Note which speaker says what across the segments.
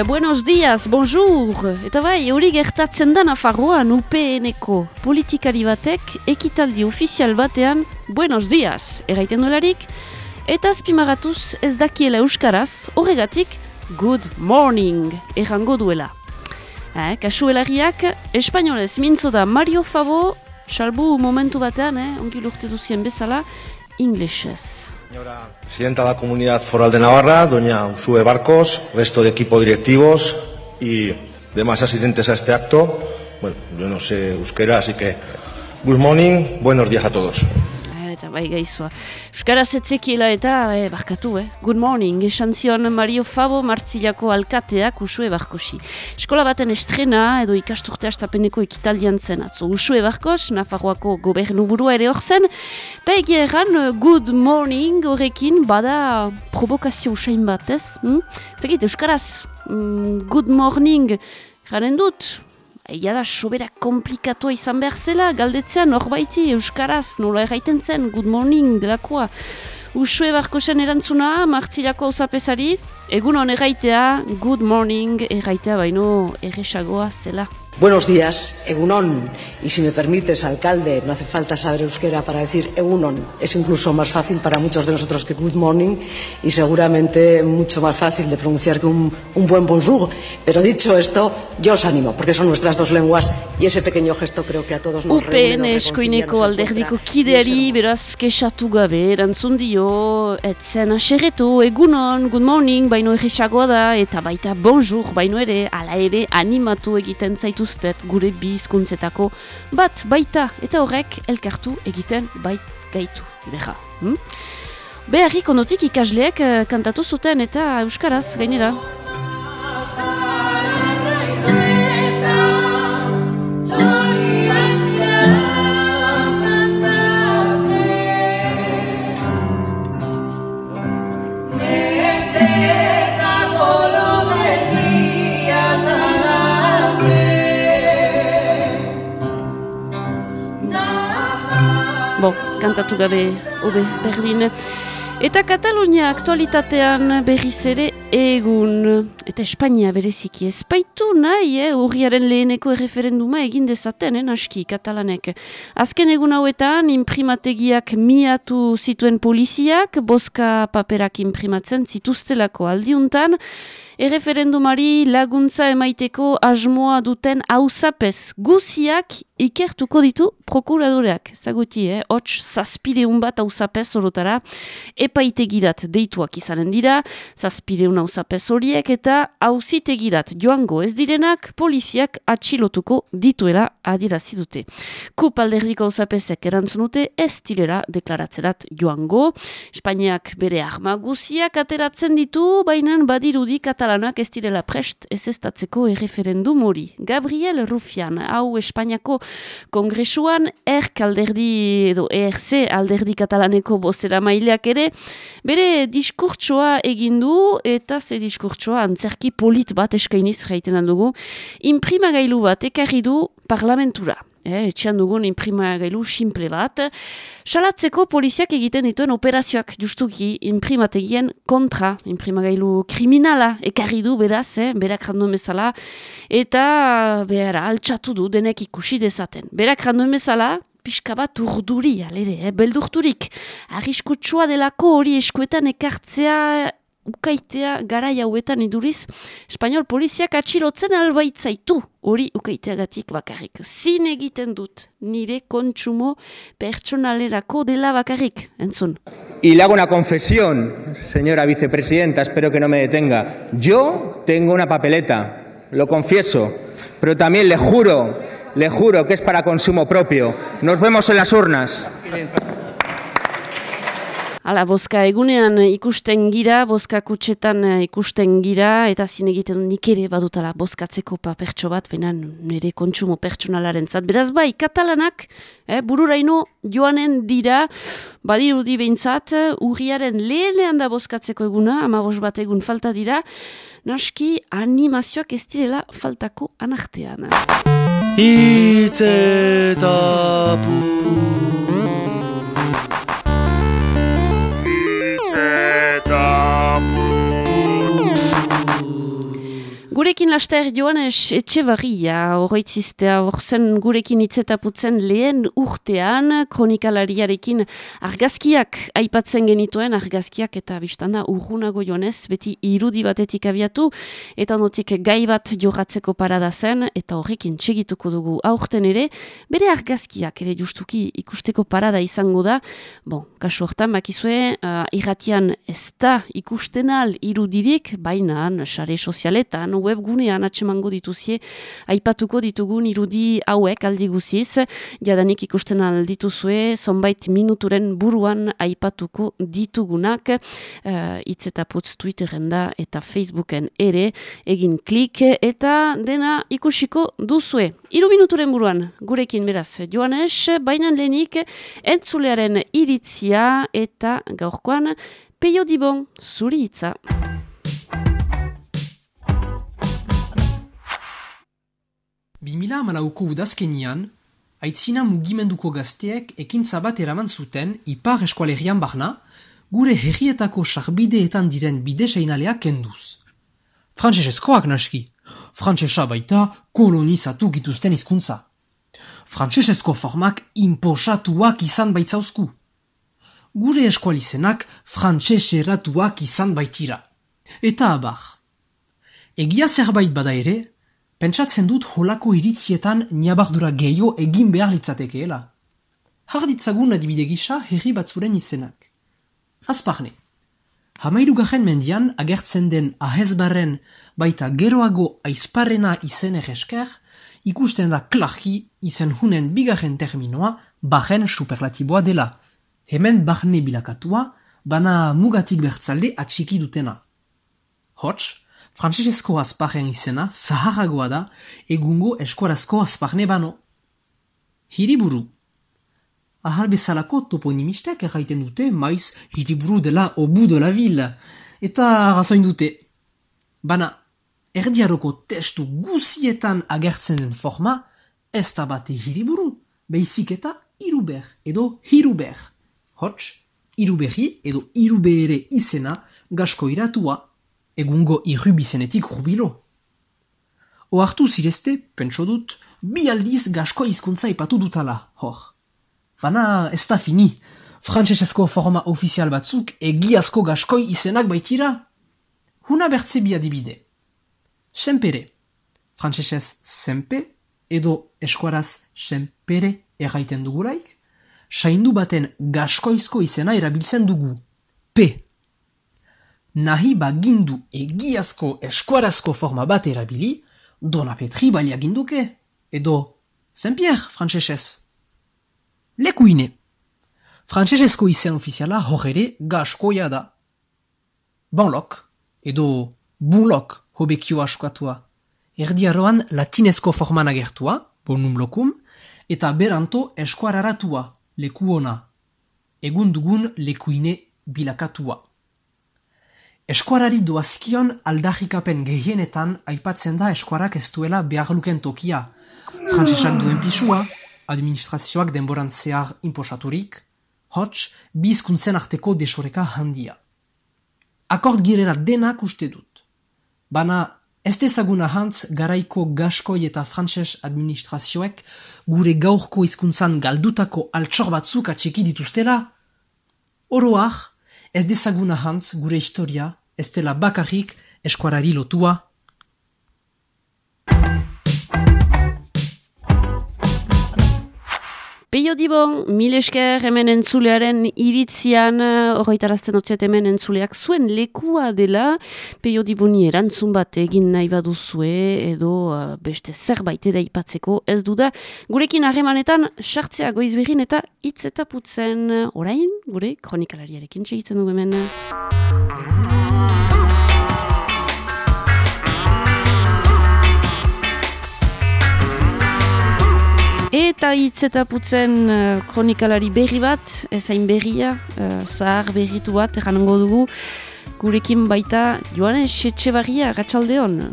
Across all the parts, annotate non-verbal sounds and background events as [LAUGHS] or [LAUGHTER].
Speaker 1: Buenos dias, bonjour. Eta bai, hori gertatzen da Nafarroan UPN-eko politikari batek ekitaldi ofizial batean buenos dias erraiten duelarik eta azpimagatuz ez dakiela euskaraz horregatik good morning errango duela. Eh, kasu helariak, espainolez mintzo da Mario Fabo, salbu momentu batean, eh, ongi lurte duzien bezala, inglesez.
Speaker 2: Señora Presidenta de la Comunidad Foral de Navarra, doña Usue Barcos, resto de equipo directivos y demás asistentes a este acto. Bueno, yo no sé euskera, así que good morning, buenos días a todos.
Speaker 1: Bai gaizua. Euskaraz etzekiela eta, eh, barkatu, eh? Good morning, esan zion Mario Fabo Martzilako alkateak Usue Barkosi. Eskola baten estrena edo ikasturte astapeneko ekitaldian zen atzo. Usue Barkos, Nafarroako gobernu burua ere hor zen, eta egia erran, good morning horrekin bada provokazio usain bat, ez? Hm? Zekit, Euskaraz, mm, good morning, garen dut, Egia da, sobera komplikatua izan behar zela, galdetzea norbaiti Euskaraz, nola erraiten zen, good morning delakoa. Usue barkosen erantzuna, martzilako osapesari, egun hon erraitea, good morning erraitea baino erresagoa zela.
Speaker 3: Buenos días, Egunon. Y si me permites, alcalde, no hace falta saber euskera para decir Egunon. Es incluso más fácil para muchos de nosotros que Good Morning y seguramente mucho más fácil de pronunciar que un, un buen bonjour. Pero dicho esto, yo os animo, porque son nuestras dos lenguas y ese pequeño gesto creo que a todos nos
Speaker 1: UPN
Speaker 3: nos
Speaker 1: alderdiko kideari, beraz, kesatu gabe, erantzun dio, etzen aserretu, egunon, good morning, baino erresagoa da, eta baita bonjour, baino ere, ala ere, animatu egiten zaituztet gure bi hizkuntzetako bat baita, eta horrek elkartu egiten bait gaitu, beha. Hm? Beharrik onotik ikasleek eh, kantatu zuten eta euskaraz gainera. Kantatu gabe, hobe, berdin. Eta Katalunia aktualitatean berriz ere egun. Eta Espainia bereziki ez baitu nahi, eh, urriaren leheneko erreferenduma egin dezaten, eh, naski, katalanek. Azken egun hauetan, imprimategiak miatu zituen poliziak, boska paperak imprimatzen zituztelako aldiuntan, erreferendumari laguntza emaiteko asmoa duten hauzapez guziak ikertuko ditu prokuradoreak. Zaguti, eh? Hots zazpideun bat hauzapez orotara epaitegirat deituak izanen dira, zazpideun hauzapez horiek eta hauzitegirat joango ez direnak poliziak atxilotuko dituela adierazi dute. Kup alderdiko hauzapezek erantzun dute ez direla deklaratzerat joango. Espainiak bere arma guziak ateratzen ditu, baina badirudi katalanak ez direla prest ez estatzeko erreferendum hori. Gabriel Rufian, hau Espainiako kongresuan, erk alderdi edo ERC alderdi katalaneko bozera maileak ere, bere diskurtsoa egin du eta ze diskurtsoa antzerki polit bat eskainiz jaiten dugu, imprimagailu bat ekarri du parlamentura. Eh, etxean dugun imprimagailu simple bat. Salatzeko poliziak egiten dituen operazioak justuki imprimategien kontra, imprimagailu kriminala ekarri du beraz, eh, berak randuen bezala, eta behar altxatu du denek ikusi dezaten. Berak randuen bezala, pixka bat urduri, alere, eh, beldurturik. Arriskutsua delako hori eskuetan ekartzea ukaitea garai hauetan iduriz, Espainol poliziak atxilotzen albaitzaitu hori ukaiteagatik bakarrik. Zin egiten dut nire kontsumo pertsonalerako dela bakarrik, entzun.
Speaker 4: Y le hago una confesión, señora vicepresidenta, espero que no me detenga. Yo tengo una papeleta, lo confieso, pero también le juro, le juro que es para consumo propio. Nos vemos en las urnas.
Speaker 1: Hala, boska egunean ikusten gira, boska kutsetan ikusten gira, eta zin egiten nik ere badutala boskatzeko pa pertso bat, benan nire kontsumo pertsonalaren zat. Beraz bai, katalanak, eh, bururaino joanen dira, badirudi behintzat, urriaren lehenean da boskatzeko eguna, amabos bat egun falta dira, naski animazioak ez direla faltako anartean. Laster Joanes Etxebarria. Horreitziztea horzen gurekin itzetaputzen lehen urtean kronikalariarekin argazkiak aipatzen genituen argazkiak eta biztanda urrunago Joanes beti irudi batetik abiatu eta notik gai bat jorratzeko parada zen eta horrekin txegituko dugu aurten ere bere argazkiak ere justuki ikusteko parada izango da. Bon, kasu hortan bakizue uh, irratian ez da ikusten al irudirik baina sare sozialetan webgunean atxemango dituzie aipatuko ditugun irudi hauek aldi guziz, jadanik ikusten aldituzue, zonbait minuturen buruan aipatuko ditugunak eh, uh, itz eta putz Twitteren da eta Facebooken ere egin klik eta dena ikusiko duzue iru minuturen buruan gurekin beraz joanes, bainan lenik entzulearen iritzia eta gaurkoan peio dibon zuri itza.
Speaker 5: 2008ko udazkenian, aitzina mugimenduko gazteek ekintza bat eraman zuten ipar eskualerian barna, gure herrietako sarbideetan diren bide seinaleak kenduz. Frantsesezkoak naski, frantsesa baita kolonizatu gituzten hizkuntza. Frantsesezko formak inposatuak izan baitzauzku. Gure eskualizenak frantseseratuak izan baitira. Eta abar. Egia zerbait bada ere, Pentsatzen dut holako iritzietan niabardura gehiago egin behar litzatekeela. Harditzagun adibide gisa herri batzuren izenak. Azparne. Hamairu garen mendian agertzen den ahezbarren baita geroago aizparrena izen egesker, ikusten da klarki izen hunen bigarren terminoa bajen superlatiboa dela. Hemen barne bilakatua, bana mugatik bertzalde atxiki dutena. Hots, Frantsesezko azparen izena zaharragoa da egungo eskuarazko azparne bano. Hiriburu. Ahal bezalako toponimistek erraiten dute maiz hiriburu dela obu de la vil. Eta razoin dute. Bana, erdiaroko testu guzietan agertzen den forma ez da bate hiriburu, behizik eta iruber edo hiruber. Hots, iruberri edo irubere izena gasko iratua egungo irrubizenetik rubilo. Oartu zirezte, pentso dut, bi aldiz gasko hizkuntza ipatu dutala, hor. Bana, ez da fini, frantsesezko forma ofizial batzuk egiazko gaskoi izenak baitira? Huna bertze bi adibide. Sempere, frantsesez sempe, edo eskuaraz sempere erraiten dugulaik, saindu baten gaskoizko izena erabiltzen dugu. P nahi bagindu egiazko eskuarazko forma bat erabili, dona petri balia ginduke, edo Saint-Pierre frantsesez. Lekuine. Frantsesezko izen ofiziala hor ere gaskoia da. Banlok, edo bunlok hobekio askoatua. Erdiaroan latinezko forman agertua, bonum lokum, eta beranto eskuararatua, leku ona. Egun dugun lekuine bilakatua. Eskuarari doazkion aldarrikapen gehienetan aipatzen da eskuarak ez duela behar luken tokia. Frantsesak duen pisua, administrazioak denboran zehar imposaturik, hots, bizkuntzen arteko desoreka handia. Akord girera denak uste dut. Bana, ez dezaguna hantz garaiko gaskoi eta frantses administrazioek gure gaurko hizkuntzan galdutako altxor batzuk atxiki dituztela? Oroak, ez dezaguna hantz gure historia, ez dela bakarrik eskuarari lotua.
Speaker 1: Peio Dibon, mil esker hemen entzulearen iritzian, horretarazten otziat hemen entzuleak zuen lekua dela, Peio Diboni erantzun bat egin nahi baduzue, edo uh, beste zerbait ere ipatzeko ez duda. Gurekin harremanetan, sartzea goizberin eta hitz eta putzen, orain, gure kronikalariarekin segitzen dugu hemen. Eta hitz putzen uh, kronikalari berri bat, ezain berria, uh, zahar berritu bat, erranango dugu, gurekin baita joan setxe barria, ratxaldeon.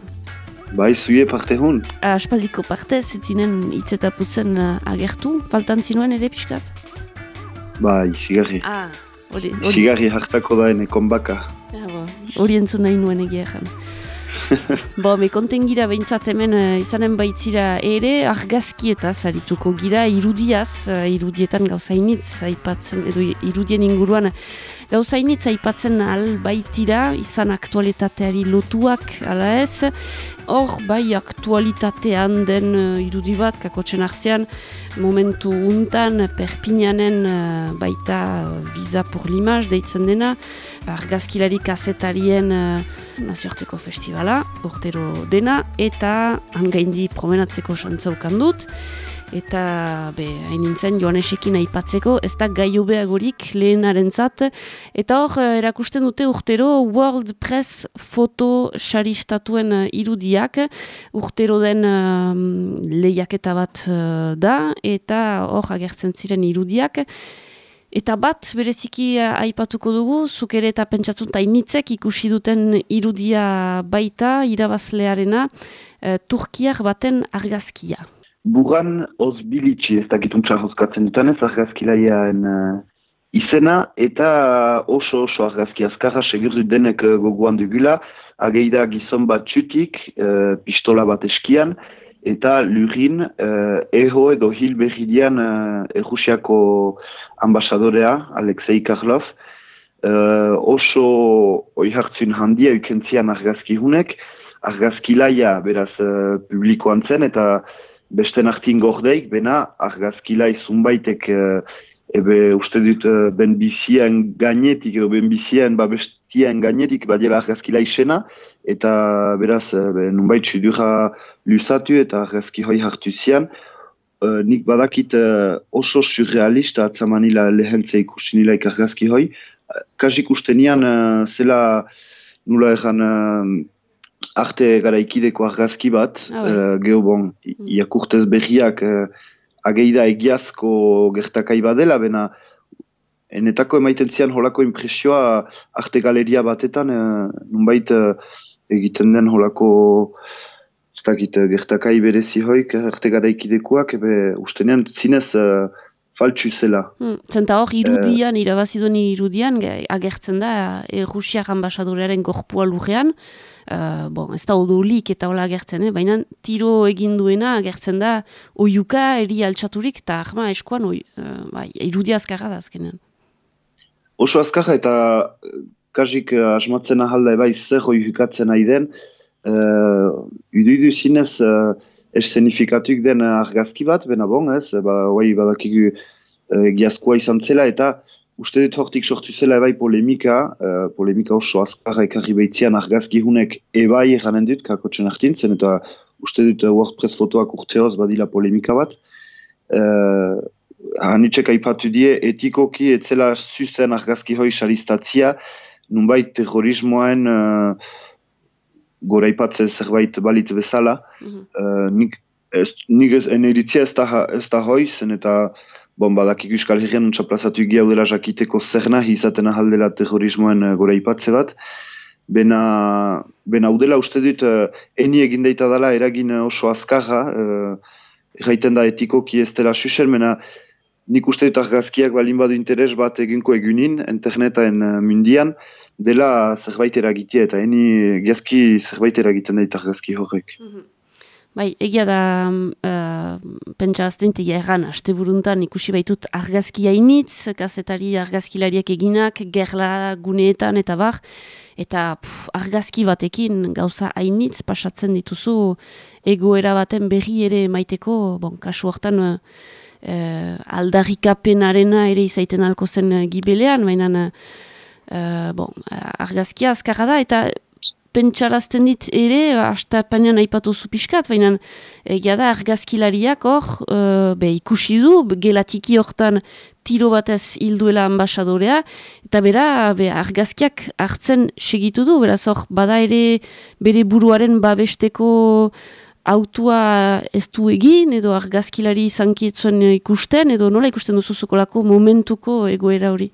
Speaker 6: Bai, zuie parte hon.
Speaker 1: Ah, aspaldiko parte, zitzinen hitz eta putzen uh, agertu, faltan zinuen ere pixkat?
Speaker 6: Bai, sigarri.
Speaker 1: Ah, hori.
Speaker 6: Sigarri hartako da ene konbaka.
Speaker 1: Hori entzun nahi nuen egia [LAUGHS] Bo, me konten gira behintzat hemen uh, izanen baitzira ere, argazki eta zarituko gira irudiaz, uh, irudietan gauzainitz, aipatzen, edo irudien inguruan gauzainitz aipatzen al baitira, izan aktualitateari lotuak, ala ez, hor bai aktualitatean den uh, irudi bat, kakotzen artean, momentu untan, perpinanen uh, baita uh, visa por limaz deitzen dena, argazkilari kazetarien uh, nazioarteko festivala, urtero dena, eta hangaindi promenatzeko xantzaukan dut, eta be, hain nintzen joanesekin aipatzeko, ez da gai obeagorik lehenaren zat, eta hor eh, erakusten dute urtero World Press foto xaristatuen uh, irudiak, urtero den uh, lehiaketa bat da, eta hor agertzen ziren irudiak, Eta bat, bereziki aipatuko dugu, zuk ere eta pentsatzen tainitzek ikusi duten irudia baita, irabazlearena, e, Turkiak baten argazkia.
Speaker 6: Buran ozbilitsi ez dakituntza hozkatzen dutan ez argazkilaiaen uh, izena, eta oso oso argazki azkarra segurdu denek uh, goguan dugula, ageida gizon bat txutik, uh, pistola bat eskian, eta lurin uh, eho edo hil berridian uh, errusiako ambasadorea, Alexei Karlov, uh, oso oi hartzun handia ukentzian argazki hunek, argazki laia beraz uh, publikoan zen, eta beste nartin gordeik, bena argazki lai zunbaitek uh, ebe uste dut uh, ben bizien gainetik, edo ben bizien babestien gainetik, badiela argazki lai sena, eta beraz, uh, be, nunbait sudura lusatu eta argazki hoi hartu zian, uh, nik badakit oso surrealista atzamanila lehentze ikusten nila argazki hoi, kasik uste nian uh, zela nula uh, arte gara ikideko argazki bat, ah, uh, geho bon, mm. iakurtez berriak uh, ageida egiazko gertakai badela, bena enetako emaiten zian holako impresioa arte galeria batetan, uh, nunbait uh, egiten den holako ez dakit, eh, gertakai berezi hoik, erte garaikidekuak, ebe ustenean zinez uh, faltsu zela.
Speaker 1: Hmm, zenta hor, irudian, uh, irabaziduen irudian, agertzen da, e, Rusiak ambasadorearen gorpua lujean, uh, bon, ez da odolik eta hola agertzen, eh? baina tiro egin duena agertzen da, oiuka eri altxaturik, eta ahma eskoan, oi, uh, bai, irudia azkarra da azkenean.
Speaker 6: Oso azkarra eta kasik uh, asmatzen ahalda bai zer oiukatzen nahi den, uh, idu zinez uh, eszenifikatuk den argazki bat, bena bon, ez, ba, bai, badakigu uh, giazkoa izan zela, eta uste dut hortik sortu zela ebai polemika, uh, polemika oso azkarra ekarri behitzean argazki hunek ebai eranen dut, kakotzen artintzen, eta uste dut uh, WordPress fotoak urteoz badila polemika bat. Uh, Hanitzek aipatu die, etikoki etzela zuzen argazki hoi saristatzia, nunbait terrorismoen uh, gora ipatze zerbait balitz bezala. Mm -hmm. nik ez, nik ez, eneritzia ez da, ez da hoi, zen eta bon, badakik euskal herrian untsa plazatu egia udela jakiteko zer nahi izaten ahaldela terrorismoen uh, gora ipatze bat. Bena, bena udela uste dut, uh, eni egin daita dela eragin oso azkarra, uh, erraiten da etikoki ez dela susen, mena nik uste dut argazkiak balin badu interes bat eginko egunin, internetaen uh, mundian, dela zerbait eragitea eta eni gazki zerbait eragiten da argazki horrek. Mhm.
Speaker 1: Bai, egia da uh, pentsa aztentik erran, aste buruntan ikusi baitut argazki hainitz, gazetari argazkilariak eginak, gerla guneetan eta bar, eta puf, argazki batekin gauza hainitz pasatzen dituzu egoera baten berri ere maiteko, bon, kasu hortan uh, aldarrikapenarena ere izaiten alko zen gibelean, mainan uh, bon, argazkia azkarra da, eta pentsarazten dit ere, hasta panean aipatu zupiskat, baina egia da argazkilariak hor, uh, be, ikusi du, gelatiki hortan tiro batez hilduela ambasadorea, eta bera, be, argazkiak hartzen segitu du, beraz hor, bada ere bere buruaren babesteko autua ez du egin, edo argazkilari zankietzuen ikusten, edo nola ikusten duzuzukolako momentuko egoera hori?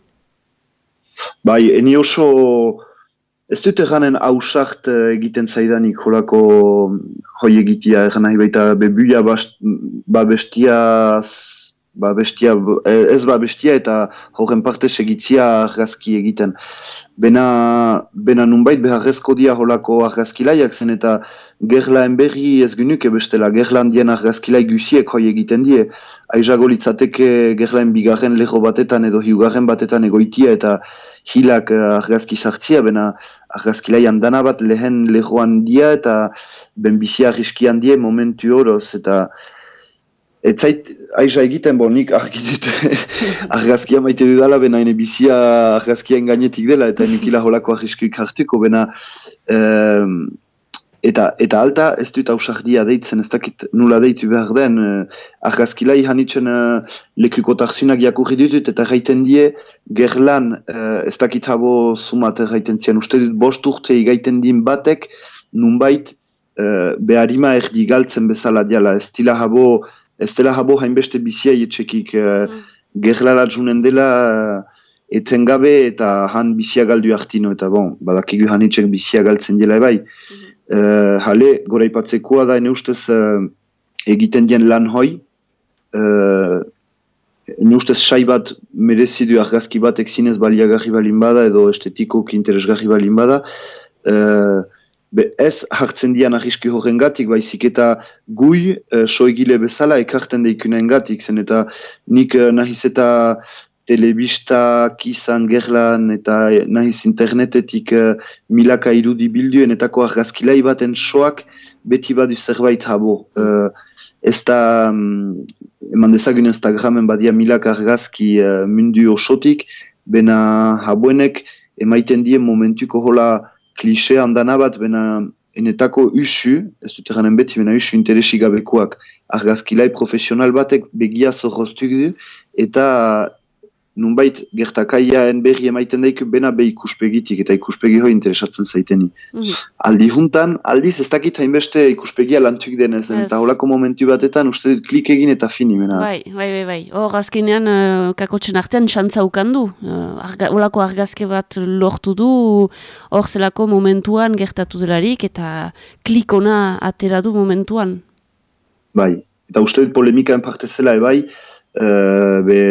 Speaker 6: Bai, eni oso ez dut eganen hausart eh, egiten zaidanik jolako hoi egitea, egan nahi baita bebuia ba bestia, ba bestia, ez ba bestia eta horren parte segitzia argazki egiten. bena, bena nunbait beharrezko dia holako argazkilaiak zen eta gerlaen berri ez gynuke bestela, gerlan dien argazkilai guziek hoi egiten die, aizago litzateke gerlaen bigarren leho batetan edo hiugarren batetan egoitia eta hilak argazki sartzia, bena argazkilai handana bat lehen lehoan dia eta ben bizia arriskian die momentu horoz eta Ez zait, aiza egiten, bo, nik argizit [LAUGHS] argazkia maite dudala, bena ene bizia argazkia engainetik dela, eta nikila [LAUGHS] holako argizkuik hartuko, bena eta, eta alta ez dut hausardia deitzen, ez dakit nula deitu behar den, uh, argazkilai hanitzen uh, lekukotarzunak jakurri ditut, eta gaiten die, gerlan uh, ez dakit habo sumat gaiten zian, uste dut bost urte gaiten din batek, nunbait uh, beharima erdi galtzen bezala diala, ez dila habo, ez dela habo hainbeste bizia etxekik uh, mm. gerlara junen dela uh, etengabe eta han bizia galdu hartino eta bon, badakigu hanitzek bizia galtzen dela bai. Mm -hmm. uh, hale, gora ipatzekoa da ene ustez uh, egiten dien lan hoi, uh, ene ustez sai bat merezidu argazki bat ekzinez baliagarri balin bada edo estetiko interesgarri balin bada, uh, Be ez hartzen dian ahiski horren gatik, baizik eta gui uh, soegile bezala ekarten deikunen gatik, zen eta nik nahiz eta telebistak izan gerlan eta nahiz internetetik uh, milaka irudi bilduen etako argazkilai baten soak beti badu zerbait habo. Uh, ez da, um, eman dezagun Instagramen badia milaka argazki uh, mundu osotik, bena habuenek emaiten dien momentuko hola klise handana bat, bena enetako usu, ez dut eranen beti, bena usu interesigabekoak argazkilai profesional batek begia zorroztuk du, eta nunbait gertakaiaen berri emaiten daik bena be ikuspegitik eta ikuspegi hoi interesatzen zaiteni. Mm Aldi juntan, aldiz ez dakit hainbeste ikuspegia lantuk denez, yes. eta holako momentu batetan uste dut klik egin eta fini mena.
Speaker 1: Bai, bai, bai, bai. Hor azkenean uh, kakotxen artean xantza ukandu. Uh, arga, holako argazke bat lortu du, hor zelako momentuan gertatu delarik eta klik ona atera du momentuan.
Speaker 6: Bai, eta uste dut polemikaen parte zela ebai, uh, be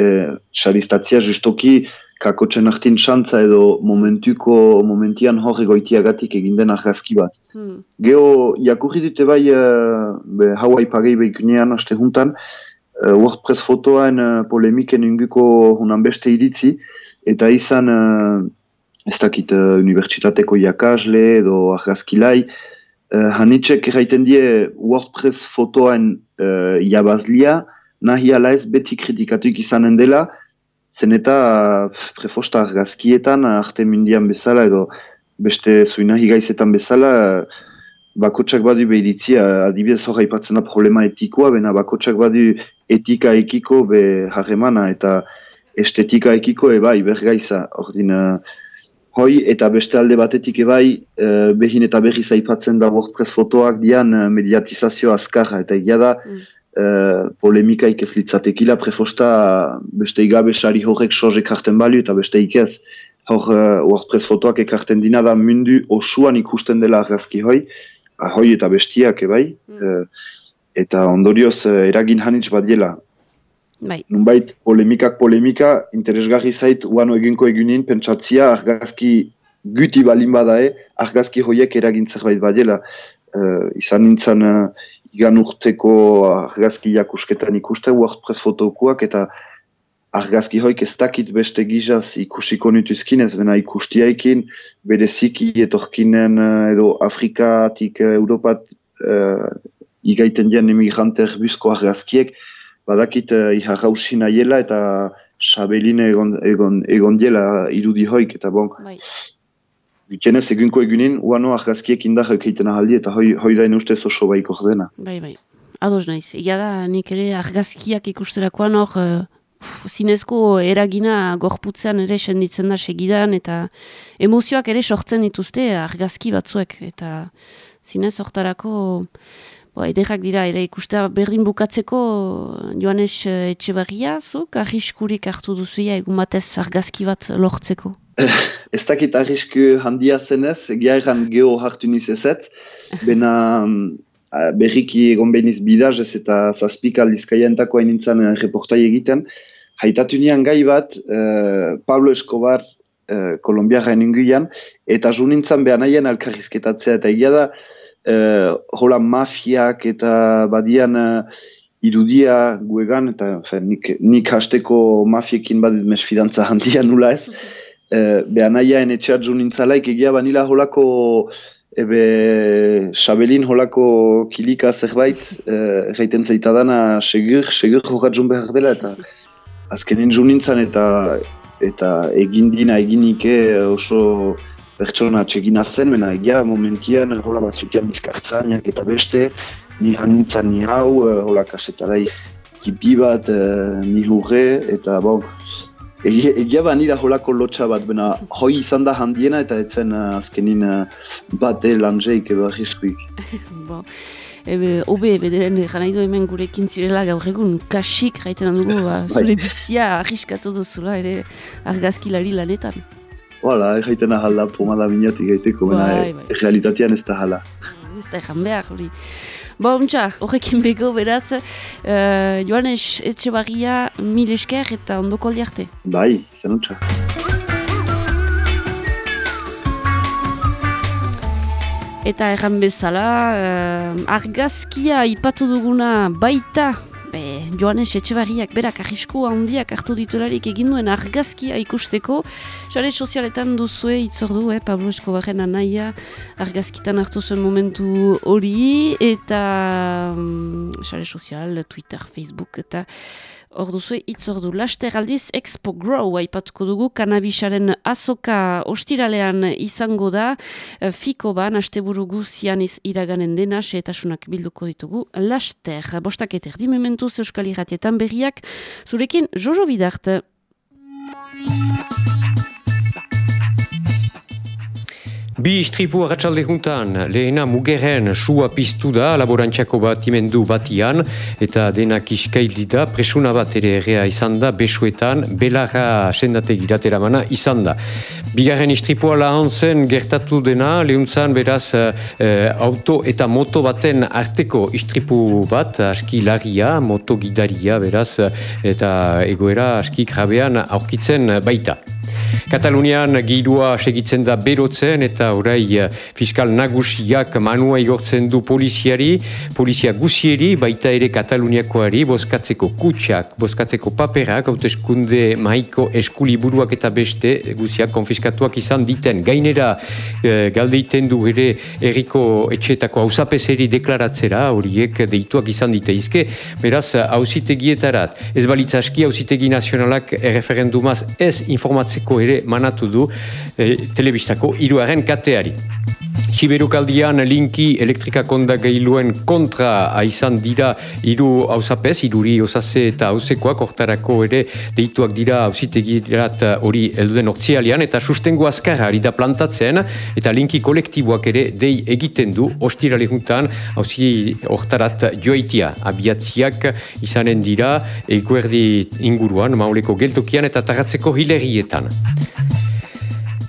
Speaker 6: xaristatzia justoki kakotzen artin xantza edo momentuko momentian hor egoitiagatik egin den argazki bat. Hmm. Geo, jakurri dute bai uh, be, Hawaii pagei behikunean aste juntan, uh, WordPress fotoan uh, polemiken inguko hunan beste iritzi, eta izan uh, ez dakit uh, unibertsitateko jakasle edo argazkilai, uh, hanitzek erraiten die WordPress fotoan uh, jabazlia, nahi ala ez beti kritikatuik izanen dela, zen eta prefosta argazkietan, arte mindian bezala, edo beste zuinahi gaizetan bezala, bakotsak badu behiritzia, adibidez hori ipatzen da problema etikoa, bena bakotsak badu etika ekiko be harremana, eta estetika ekiko ebai, bergaiza, ordin, hoi, eta beste alde batetik ebai, uh, behin eta berri zaipatzen da WordPress fotoak dian uh, mediatizazio azkarra, eta egia da, mm. Uh, polemikaik ez litzatekila prefosta beste igabe sari horrek soz ekarten bali eta beste ikez hor uh, WordPress fotoak ekarten dina da mundu osuan ikusten dela argazki hoi ahoi eta bestiak ebai mm. uh, eta ondorioz uh, eragin hanitz bat dela bai. nunbait polemikak polemika interesgarri zait uano eginko egunin pentsatzia argazki guti balin badae argazki hoiek eragin zerbait bat dela uh, izan nintzen igan urteko argazki jakusketan ikuste WordPress fotokuak eta argazki hoik ez dakit beste gizaz ikusiko nituzkin ez bena ikustiaikin bere ziki etorkinen eh, edo Afrikatik uh, Europat uh, igaiten dian emigrante erbuzko argazkiek badakit uh, iharrausin aiela eta sabeline egon, egon, egon diela irudi hoik eta bon bai. Gutienez, egunko egunin, uano argazkiek indar ekeiten ahaldi, eta hoi, hoi da ustez oso baiko jodena.
Speaker 1: Bai, bai. Ados naiz. Ia da, nik ere argazkiak ikusterakoan hor, uh, zinezko eragina gorputzean ere senditzen da segidan, eta emozioak ere sortzen dituzte argazki batzuek. Eta zinez hortarako, bo, ederrak dira, ere ikustea berdin bukatzeko, Joanes etxe barria, zuk, arriskurik hartu duzuia egun batez argazki bat lortzeko?
Speaker 6: Ez dakit arrisku handia zenez, egiaeran geho hartu niz ezet, bena uh, berriki egon behiniz bidaz ez eta zazpik aldizkaientako hain nintzen uh, reportai egiten. Haitatu nian gai bat, uh, Pablo Escobar uh, kolombiarren inguian, eta zu nintzen behar nahien alkarrizketatzea, eta egia da, uh, hola mafiak eta badian uh, irudia guegan, eta fe, nik, nik hasteko mafiekin badit mesfidantza handia nula ez, [LAUGHS] uh, behar nahiaen etxeat zu nintzalaik, egia banila holako ebe Xabelin holako kilika zerbait, uh, reiten zaita dana segur, segur jokatzun behar dela, eta azkenin zu nintzen eta eta egin dina eginike oso pertsona txegin zen, mena egia momentian hola bat zutian bizkartzainak eta beste, ni hanintzan ni hau, eh, hola kasetarai kipi bat, eh, ni hurre, eta bon, egia, egia ba nira holako lotxa bat, bena hoi izan da handiena eta etzen uh, azkenin uh, bate lanzeik edo ahiskuik. [LAUGHS]
Speaker 1: bon. Ebe, obe, bederen jana idu hemen gurekin zirela gaur egun, kasik gaiten dugu, ba, [LAUGHS] bai. zure bizia arriskatu duzula ere argazkilari lanetan.
Speaker 6: Hala, erraiten ahala pomada minatik gaiteko, bai, e, bai. realitatean ez da hala.
Speaker 1: Ez da egan behar, hori. Ba, untxa, horrekin bego, beraz, uh, Joanes Etxebarria mil esker eta ondoko aldiarte.
Speaker 6: Bai, zen untxa.
Speaker 1: Eta erran bezala, uh, argazkia ipatu duguna baita, be, Joanes Etxebarriak berak arrisku handiak hartu ditularik egin duen argazkia ikusteko. Sare sozialetan duzue itzordu, eh, Pablo Escobarren anaia argazkitan hartu zuen momentu hori, eta um, sare sozial, Twitter, Facebook, eta Hor duzu, itz ordu, laster aldiz Expo Grow aipatuko dugu, kanabisaren azoka ostiralean izango da, eh, fiko ban, asteburu guzian iz iraganen dena, seetasunak bilduko ditugu, laster, bostak eter, dimementuz euskal irratietan berriak, zurekin, Jojo Bidart.
Speaker 7: Bi istripu arratsalde juntan, lehena mugeren sua piztu da laborantxako bat imendu batian, eta denak iskaildi da, presuna bat ere errea izan da, besuetan, belarra sendate giratera mana izan da. Bigarren istripua lahan zen gertatu dena, lehuntzan beraz eh, auto eta moto baten arteko istripu bat, aski lagia, moto gidaria beraz, eta egoera aski grabean aurkitzen baita. Katalunian gidua segitzen da berotzen eta orai eh, fiskal nagusiak manua igortzen du poliziari, polizia guzieri, baita ere Kataluniakoari, bozkatzeko kutsak, bozkatzeko paperak, hauteskunde maiko eskuli buruak eta beste guziak konfiskatuak izan diten. Gainera, e, galdeiten du ere erriko etxetako hausapeseri deklaratzera, horiek deituak izan diteizke, beraz, hausitegietarat, ez balitza aski hausitegi nazionalak erreferendumaz ez informatzeko ere manatu du e, telebistako iruaren kateari. Siberukaldian linki elektrika konda gehiluen kontra aizan dira iru hausapez, iruri osase eta hausekoak hortarako ere deituak dira hausitegirat hori elduden ortsialian eta sustengo azkarra ari da plantatzen eta linki kolektiboak ere dei egiten du ostirale juntan hausi hortarat joaitia abiatziak izanen dira eguerdi inguruan mauleko geltokian eta tarratzeko hilerietan.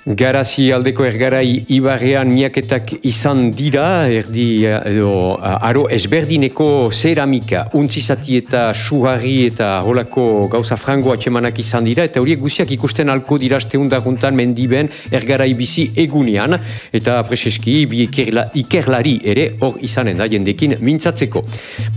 Speaker 7: Garazi aldeko ergarai ibarrean miaketak izan dira, erdi edo aro esberdineko ceramika, untzizati eta suharri eta holako gauza frango atxemanak izan dira, eta horiek guziak ikusten alko dira steundaguntan mendiben ergarai bizi egunean, eta preseski bi ikerla, ikerlari ere hor izanen da jendekin mintzatzeko.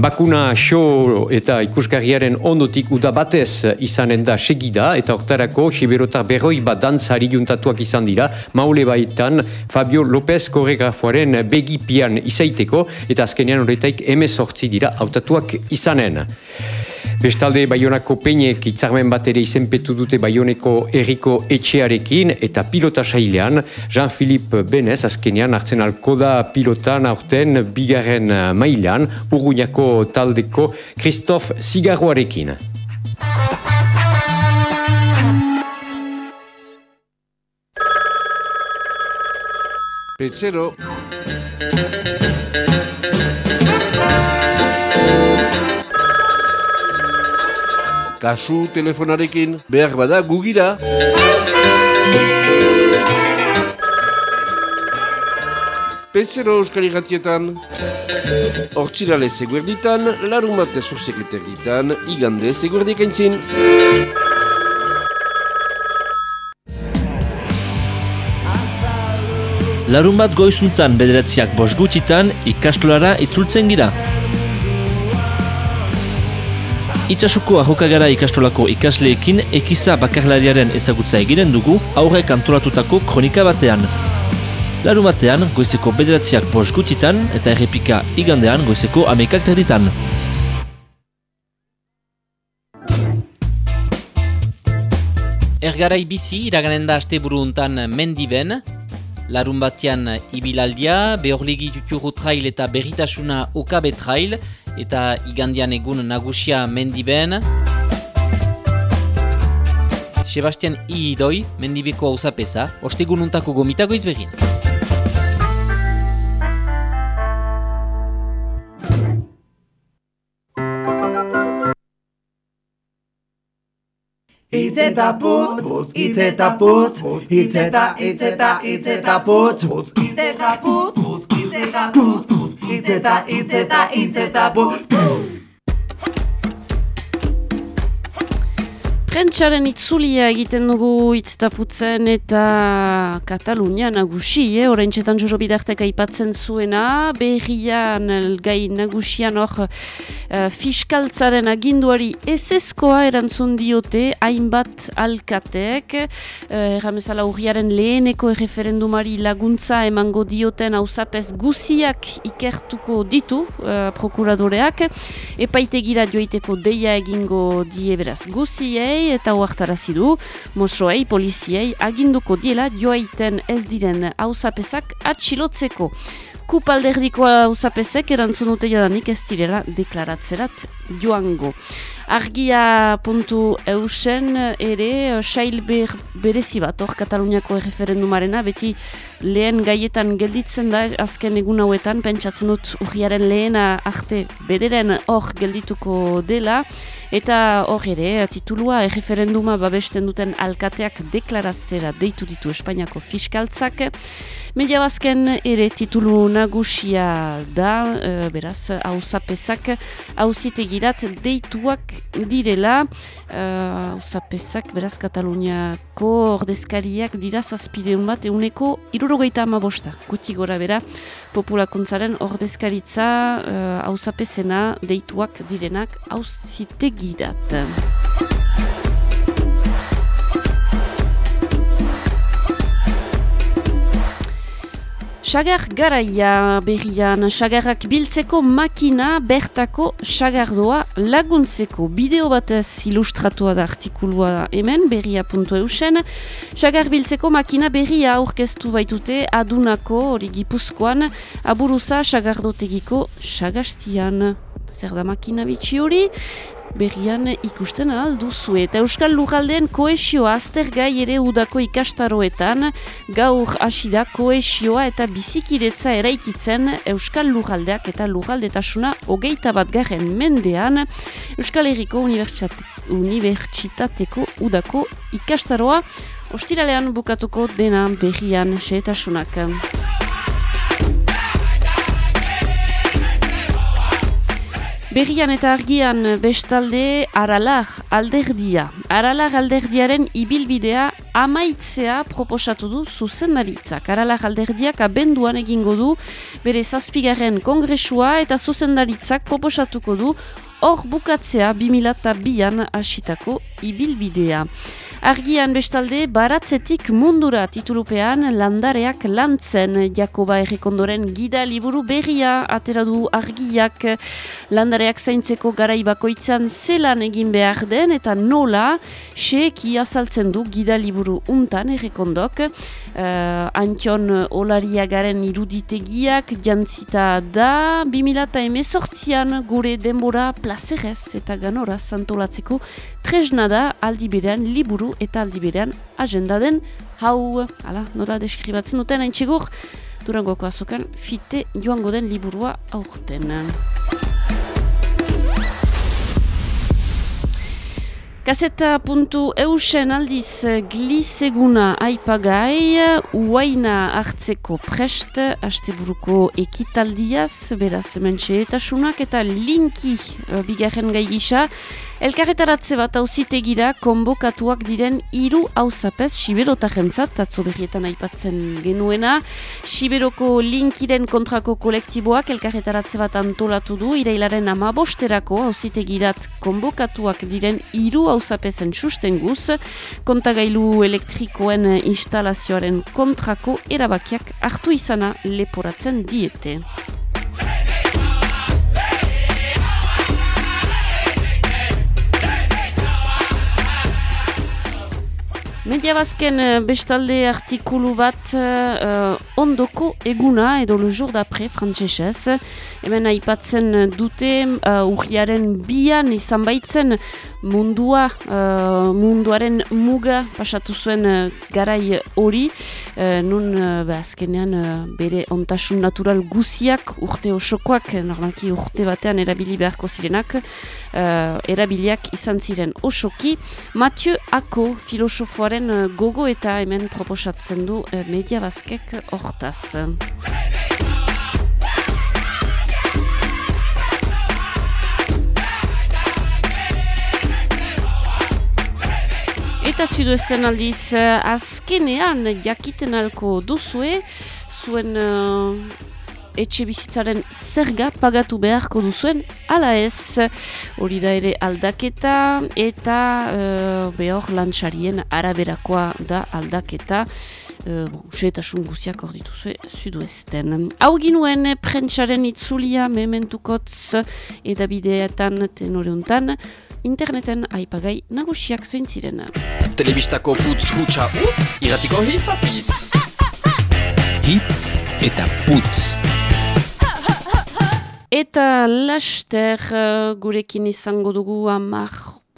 Speaker 7: Bakuna show eta ikusgarriaren ondotik uda batez izanen da segida, eta hortarako siberotar berroi bat dantzari juntatuak izan dira, maule baitan Fabio López koregrafoaren begipian izaiteko, eta azkenean horretaik emezortzi dira hautatuak izanen. Bestalde Baionako peinek itzarmen bat ere izenpetu dute Baioneko erriko etxearekin eta pilota sailean Jean-Philippe Benez azkenean hartzen alko da pilotan aurten bigarren mailan Urruñako taldeko Christophe Zigarroarekin.
Speaker 8: Petzero. Kasu telefonarekin behar bada gugira. Petzero euskal igatietan. Hortzirale seguerditan, larumate zuzeketerditan, igande seguerdik entzin.
Speaker 9: Larun bat goizuntan bederatziak bos gutitan ikastolara itzultzen gira. Itxasuko ahokagara ikastolako ikasleekin ekiza bakarlariaren ezagutza eginen dugu aurrek antolatutako kronika batean. Larun batean, goizeko bederatziak bos gutitan eta errepika igandean goizeko amekak terditan.
Speaker 10: Ergarai bizi iraganen da aste buruntan mendiben, larun batean ibilaldia, behorlegi juturu trail eta berritasuna okabe trail, eta igandian egun nagusia mendiben. Sebastian I. Idoi, mendibeko hau zapesa, ostegun untako gomitago izbegin.
Speaker 11: Itzeta putz, putz, itzeta putz, itzeta, itzeta, itzeta putz, itzeta putz, itzeta putz, itzeta, itzeta, itzeta putz.
Speaker 1: Prentsaren itzulia egiten dugu itztaputzen eta Katalunia nagusi, eh? orain txetan juro bidartek aipatzen zuena, berrian gai nagusian hor uh, fiskaltzaren aginduari eseskoa erantzun diote hainbat alkatek, uh, erramezala urriaren leheneko erreferendumari laguntza emango dioten hausapez guziak ikertuko ditu uh, prokuradoreak, epaitegira joiteko deia egingo die beraz guziei, eta oartarazi du, mosoei, poliziei, aginduko diela joaiten ez diren hausapezak atxilotzeko. Kupalderdiko hausapezek erantzun dute jadanik ez direla deklaratzerat joango. Argia puntu eusen ere, sail ber, berezi bat hor Kataluniako referendumarena, beti lehen gaietan gelditzen da, azken egun hauetan, pentsatzen dut urriaren lehena arte bederen hor geldituko dela, eta hor ere, titulua referenduma babesten duten alkateak deklarazera deitu ditu Espainiako fiskaltzak, Media bazken ere titulu nagusia da, e, beraz, hausapezak hausitegirat deituak direla, hausapezak, beraz, Kataluniako ordezkariak dira zazpideun bat, euneko irurogeita ama bosta, guti gora bera, populakuntzaren ordezkaritza hausapezena deituak direnak hausitegirat. Sagar garaia berrian, sagarrak biltzeko makina bertako sagardoa laguntzeko. Bideo batez ilustratua da artikulua hemen, berria puntu eusen. Sagar biltzeko makina berria aurkeztu baitute adunako hori gipuzkoan, aburuza sagardotegiko sagastian. Zer da makina bitxi hori? Berrian ikusten alduzu eta Euskal Lugaldean koesioa aztergai ere udako ikastaroetan. Gaur hasida koesioa eta bizikiretza eraikitzen Euskal Lugaldeak eta Lugaldetasuna hogeita bat garen mendean. Euskal Herriko Unibertsitateko udako ikastaroa. Ostiralean bukatuko dena berrian seetasunak. Berrian eta argian bestalde aralar alderdia. Aralar alderdiaren ibilbidea amaitzea proposatu du zuzendaritzak. Aralar alderdiak abenduan egingo du bere zazpigarren kongresua eta zuzendaritzak proposatuko du hor bukatzea 2002an hasitako ibilbidea. Argian bestalde, baratzetik mundura titulupean landareak lantzen. Jakoba errekondoren gida liburu berria atera du argiak. Landareak zaintzeko garai bakoitzan zelan egin behar den eta nola seeki azaltzen du gida liburu untan errekondok uh, Antion Olariagaren iruditegiak jantzita da 2018an gure denbora plazerez eta ganora santolatzeko tresna da aldi berean liburu eta aldi berean agenda den hau, ala, nola deskribatzen duten hain txegur, durangoko azokan fite joango den liburua aurten. Eusen aldiz gliseguna aipagai, uaina hartzeko prest, asteburuko ekitaldiaz, beraz mentxe eta sunak, eta linki uh, bigarren gai gisa, Elkarretaratze bat auzitegira konbokatuak diren hiru hauzapez Siberotarentzat atzo berrietan aipatzen genuena. Siberoko linkiren kontrako kolektiboak elkarretaratze bat antolatu du irailaren amabosterako auzitegirat konbokatuak diren hiru hauzapezen sustenguz kontagailu elektrikoen instalazioaren kontrako erabakiak hartu izana leporatzen diete. Media bazken eh, bestalde artikulu bat uh, ondoko eguna edo le jour d'après frantzesez. Hemen aipatzen dute uh, urriaren bian izan baitzen mundua, uh, munduaren muga pasatu zuen uh, garai hori. Uh, nun uh, azkenean bere ontasun natural guziak urte osokoak, normalki urte batean erabili beharko zirenak, uh, erabiliak izan ziren osoki. Mathieu Ako filosofoaren Eh, gogo eta hemen proposatzen du uh, media bazkek hortaz. Eta zudu ezten aldiz, uh, azkenean jakiten alko duzue, zuen etxe bizitzaren zerga pagatu beharko duzuen, ala ez hori da ere aldaketa eta uh, behor lantxarien araberakoa da aldaketa uh, bon, xeetasun guziak hor dituzue zudu ezten. Hau ginuen prentsaren itzulia mementukotz edabideetan tenoreuntan interneten aipagai nagusiak zuen ziren.
Speaker 12: Telebistako putz hutsa utz, iratiko hitz apitz. Hitz eta putz.
Speaker 1: Eta laster uh, gurekin izango dugu amar,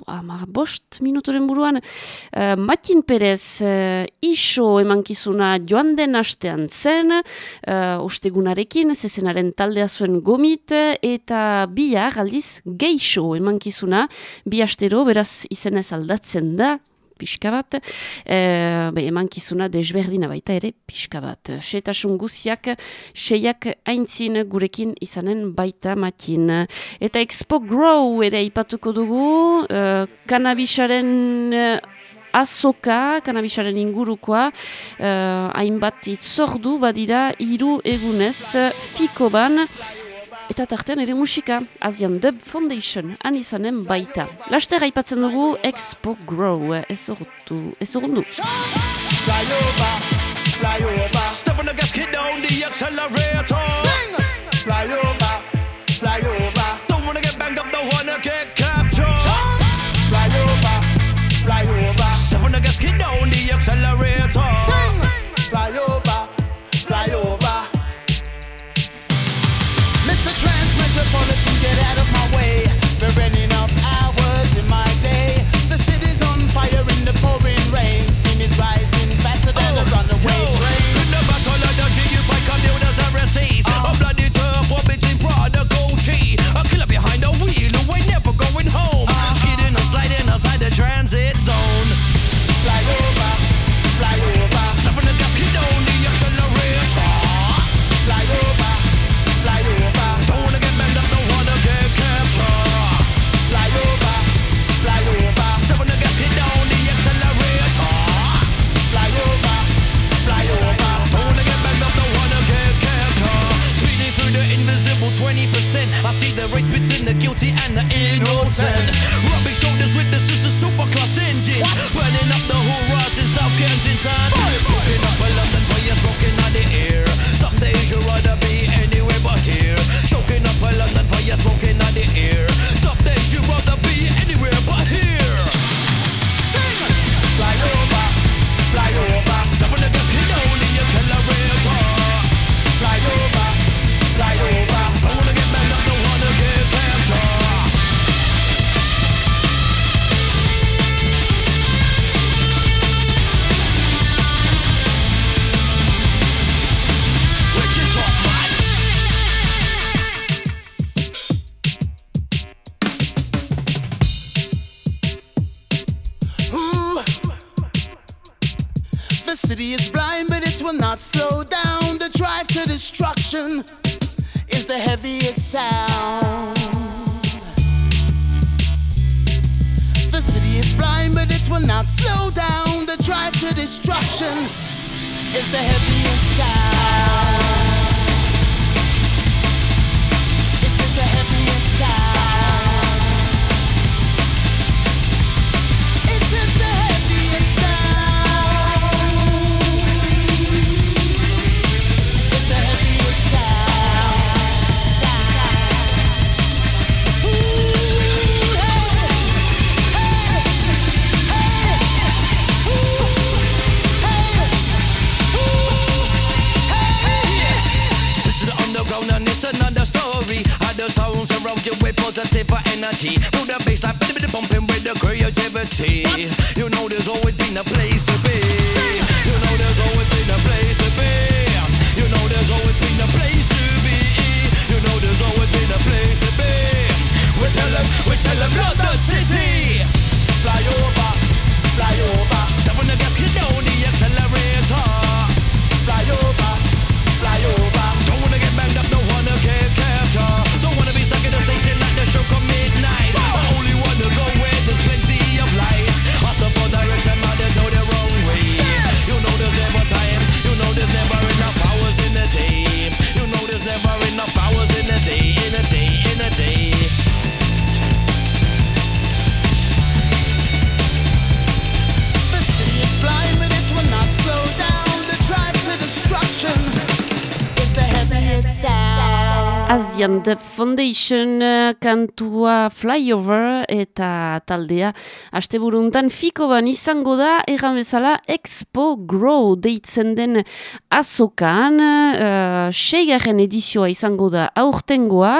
Speaker 1: amar bost minuturen buruan. Uh, Matin Perez uh, iso emankizuna joan den astean zen, uh, ostegunarekin, zezenaren taldea zuen gomit, eta bihar aldiz geixo emankizuna, bi astero beraz izenez aldatzen da, pixka bat, e, be, eman kizuna desberdina baita ere pixka bat. Setasun guziak, seiak aintzin gurekin izanen baita matin. Eta Expo Grow ere ipatuko dugu, e, kanabisaren e, azoka, kanabisaren ingurukoa, hainbat itzordu badira hiru egunez fiko ban, eta tartean ere musika Asian Dub Foundation han izanen baita. Laster aipatzen dugu Expo Grow ez urtu, ez urundu. Fly over, fly over Step on the gas, kid down the accelerator Sing! transit's on. Invisible 20%. I see the race between the guilty and the innocent. Rubbing shoulders with the sister super class engine. Burning up the whole rods in South Kensington. Talking
Speaker 13: Percussion is the heaviest sound. The
Speaker 14: city
Speaker 13: is blind, but it will not slow down. The drive to destruction is the heaviest.
Speaker 1: liberty. Foundation eh, kantua Flyover eta taldea. Asteburuntan fiko ban izango da egan bezala Expo Grow deitzen den azokan. Uh, seigarren edizioa izango da aurtengoa.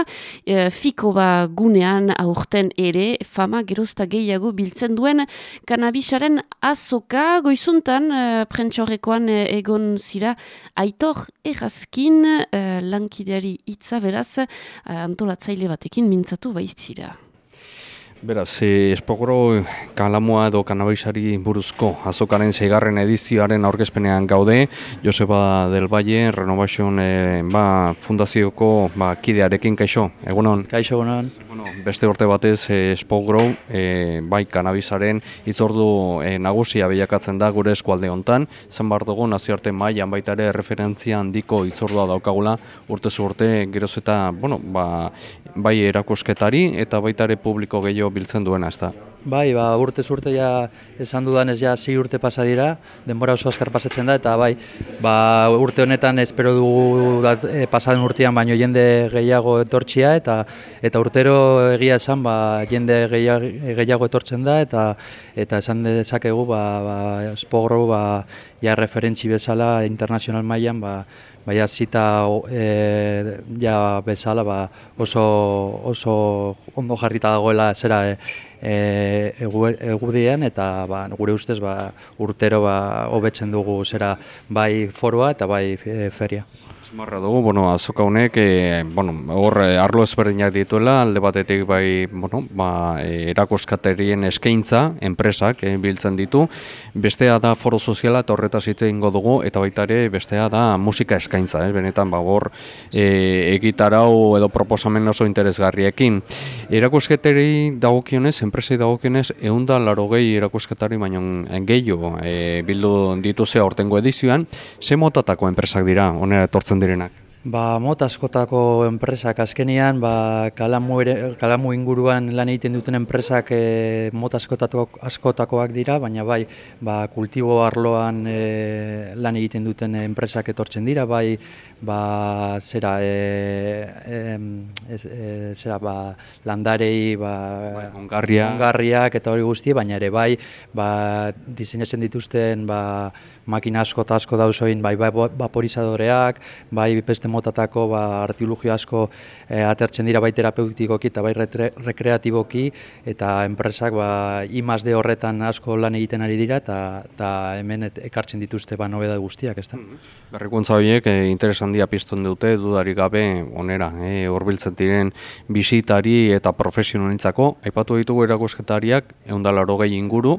Speaker 1: Uh, fiko ba gunean aurten ere fama gerozta gehiago biltzen duen kanabisaren azoka. Goizuntan uh, prentxorrekoan eh, egon zira aitor errazkin uh, lankideari hitza beraz uh, antolatzaile batekin mintzatu baitzira.
Speaker 15: Beraz, e, espogoro kalamua edo kanabisari buruzko azokaren zeigarren edizioaren aurkezpenean gaude, Joseba del Valle, Renovation e, ba, fundazioko ba, kidearekin, kaixo, egunon?
Speaker 16: Kaixo, egunon.
Speaker 15: Bueno, beste urte batez, e, espogoro, e, bai, kanabisaren itzordu e, nagusia bilakatzen da gure eskualde hontan, zenbar dugu nazioarte mailan baita ere referentzia handiko itzordua daukagula urtez urte geroz eta, bueno, ba, bai erakusketari eta baita ere publiko gehiago biltzen duena, ez da.
Speaker 16: Bai, ba, urte urte ja esan dudanez ja zi urte pasa dira, denbora oso askar pasatzen da, eta bai, ba, urte honetan espero dugu dat, e, pasaden urtean baino jende gehiago etortxia, eta eta urtero egia esan ba, jende gehiago, gehiago etortzen da, eta eta esan dezakegu ba, ba, espogro ba, ja referentzi bezala internazional mailan ba, Baina zita e, ja bezala ba, oso, oso ondo jarrita dagoela zera e, e, egu, egudian eta ba, gure ustez ba, urtero ba, hobetzen dugu zera bai foroa eta bai feria.
Speaker 15: Marra dugu, bueno, azoka honek, e, bueno, hor e, arlo ezberdinak dituela, alde batetik bai, bueno, ba, e, erakoskaterien eskaintza, enpresak e, biltzen ditu, bestea da foro soziala eta horretaz hitz egingo dugu, eta baita ere bestea da musika eskaintza, eh? benetan ba, hor e, egitarau edo proposamen oso interesgarriekin. Erakosketeri dagokionez, enpresei dagokionez, eunda laro gehi erakosketari baino gehiago e, bildu dituzea hortengo edizioan, ze motatako enpresak dira, onera etortzen direnak?
Speaker 16: Ba, mota askotako enpresak azkenian, ba, kalamu, ere, kalamu inguruan lan egiten duten enpresak e, mota askotako, askotakoak dira, baina bai, ba, kultibo arloan e, lan egiten duten enpresak etortzen dira, bai, ba, zera, e, e, e, zera, ba, landarei, ba,
Speaker 15: bai, ongarria.
Speaker 16: ongarriak eta hori guzti, baina ere bai, ba, diseinatzen dituzten, ba, makina asko eta asko dauzoin, bai, bai vaporizadoreak, bai beste motatako ba, artilugio asko e, atertzen dira bai terapeutikoki eta bai retre, rekreatiboki, eta enpresak ba, I+D horretan asko lan egiten ari dira, eta, eta hemen et, ekartzen dituzte ba, nobeda guztiak, ez da?
Speaker 15: Berrikuntza horiek e, interes handia pizten dute, dudarik gabe onera, e, horbiltzen diren bisitari eta profesionalentzako, aipatu ditugu erakusketariak, eundalaro gehi inguru,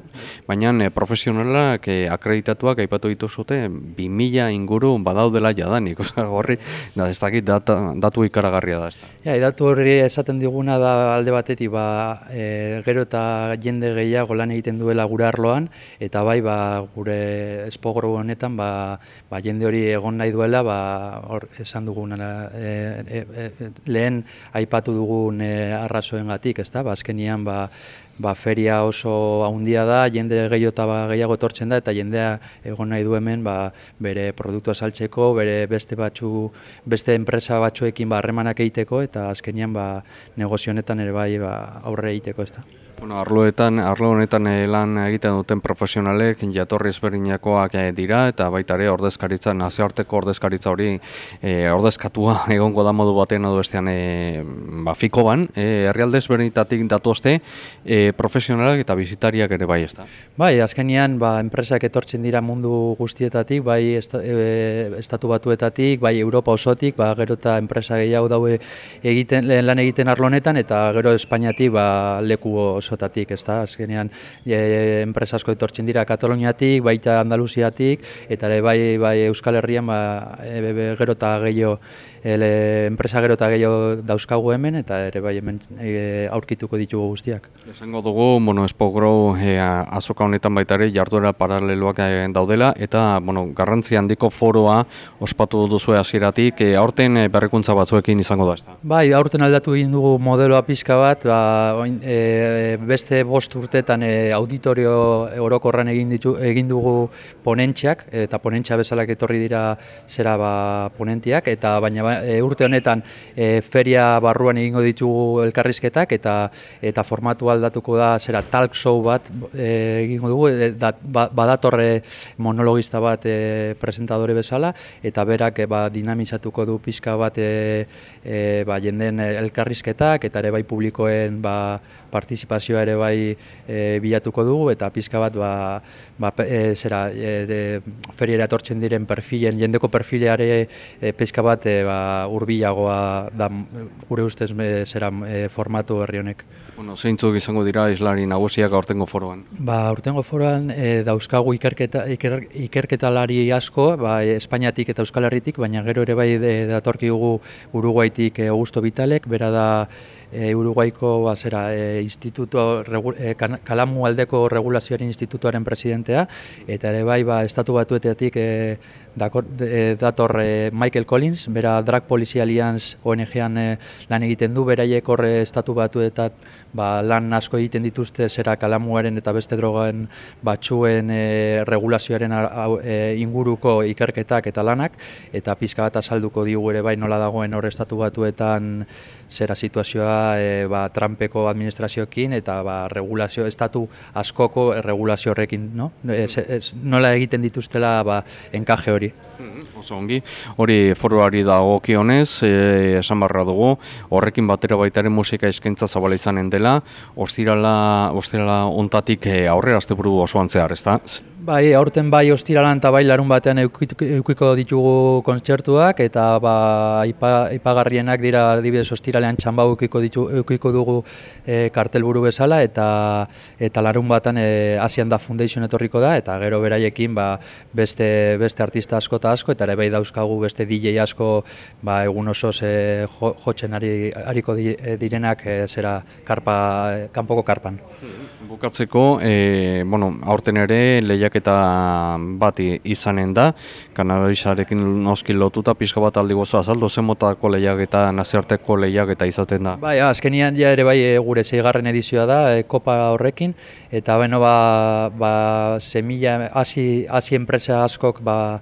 Speaker 15: baina e, profesionalak e, akreditatuak aipatu dituzute, 2000 inguru badaudela jadanik, [LAUGHS] osea, horri, da, ez dakit data, datu ikaragarria da, ez da.
Speaker 16: Ja, datu horri esaten diguna da alde batetik ba, e, gero eta jende gehiago lan egiten duela gure arloan eta bai ba, gure espogro honetan ba, ba, jende hori egon nahi duela ba, hor esan duguna e, e, e, lehen aipatu dugun e, arrazoengatik, ezta? Ba, azkenian ba, ba, feria oso handia da, jende gehiago eta ba, gehiago etortzen da, eta jendea egon nahi du hemen ba, bere produktua saltzeko, bere beste batzu, beste enpresa batzuekin ba, harremanak egiteko, eta azkenian ba, negozio honetan ere bai ba, aurre egiteko ez da.
Speaker 15: Bueno, arloetan, arlo honetan eh, lan egiten duten profesionalek jatorri ezberdinakoak eh, dira eta baita ere ordezkaritza, nazioarteko ordezkaritza hori eh, ordezkatua [LAUGHS] egongo da modu batean edo bestean eh, ba, fiko ban, eh, herrialde ezberdinetatik datuzte eh, profesionalak eta bizitariak ere bai ez da.
Speaker 16: Bai, azkenian ba, enpresak etortzen dira mundu guztietatik, bai esta, e, estatu batuetatik, bai Europa osotik, ba, gero eta enpresa gehiago daue egiten, lan egiten arlo honetan, eta gero Espainiatik ba, leku osotatik, ez da, azkenean e, enpresa asko etortzen dira Kataluniatik, baita Andaluziatik, eta ere bai, bai Euskal Herrian ba, e, be- gero eta gehiago ele, enpresa gero eta gehiago dauzkagu hemen, eta ere bai hemen e, aurkituko ditugu guztiak.
Speaker 15: Esango dugu, bueno, Espogro e, azoka honetan baita ere jarduera paraleloak eh, daudela eta bueno, garrantzi handiko foroa ospatu duzue hasieratik e, aurten eh, berrikuntza batzuekin izango da, ezta.
Speaker 16: Bai, aurten aldatu egin dugu modeloa pizka bat, ba, oin, e, beste bost urtetan e, auditorio orokorran egin, ditu, egin dugu ponentziak, eta ponentzia bezalak etorri dira zera ba, ponentiak, eta baina ba, e, urte honetan e, feria barruan egingo ditugu elkarrizketak, eta eta formatu aldatuko da zera talk show bat e, egingo dugu, e, da, ba, badatorre monologista bat e, presentadore bezala, eta berak e, ba, dinamizatuko du pizka bat e, e, ba, jenden elkarrizketak, eta ere bai publikoen ba, partizipazioa ere bai e, bilatuko dugu eta pizka bat ba, ba, e, zera e, de, feriera etortzen diren perfilen, jendeko perfileare e, pizka bat e, ba, urbilagoa da gure ustez e, zera e, formatu herri honek.
Speaker 15: Bueno, zeintzuk izango dira islari nagusiak aurtengo foroan.
Speaker 16: Ba, urtengo foroan e, dauzkagu ikerketa, iker, ikerketalari asko, ba, Espainiatik eta Euskal Herritik, baina gero ere bai de, datorki dugu Uruguaitik e, Augusto Vitalek, bera da e, Uruguaiko ba, zera, e, instituto, regu, e, Kalamu aldeko regulazioaren institutuaren presidentea, eta ere bai ba, estatu batuetatik e, de, dator e, Michael Collins, bera Drug Policy Alliance ONG-an e, lan egiten du, beraiek horre estatu batuetan ba, lan asko egiten dituzte zera kalamuaren eta beste drogaen batzuen e, regulazioaren e, inguruko ikerketak eta lanak, eta pizka bat azalduko digu ere bai nola dagoen hor estatu batuetan zera situazioa e, ba, Trumpeko administrazioekin eta ba, regulazio, estatu askoko regulazio horrekin, no? Ez, ez, nola egiten dituztela ba, enkaje hori.
Speaker 15: Oso ongi, hori foruari dagokionez, e, esan barra dugu, horrekin batera baita ere musika eskaintza zabala izanen dela, ostirala, ostirala ontatik e, aurrera asteburu osoan zehar, ezta?
Speaker 16: Bai, aurten bai ostiralan eta bai larun batean eukiko ditugu kontzertuak eta ba, aipagarrienak dira adibidez ostiralean txamba eukiko, ditu, eukiko dugu e, kartelburu bezala eta eta larun batean e, Asian da Foundation etorriko da eta gero beraiekin ba, beste, beste artista asko eta asko eta ere bai dauzkagu beste DJ asko ba, egun osoz e, jo, jotzen ari, ariko di- e, direnak e, zera karpa, kanpoko karpan.
Speaker 15: Bukatzeko, e, bueno, aurten ere lehiaketa bat izanen da, kanabisarekin noski lotuta pixka bat aldi gozo azaldu zen motako lehiaketa, nazioarteko lehiaketa izaten da.
Speaker 16: Bai, azkenian ja ere bai e, gure zeigarren edizioa da e, kopa horrekin. Eta beno ba, ba semilla hasi enpresa askok ba,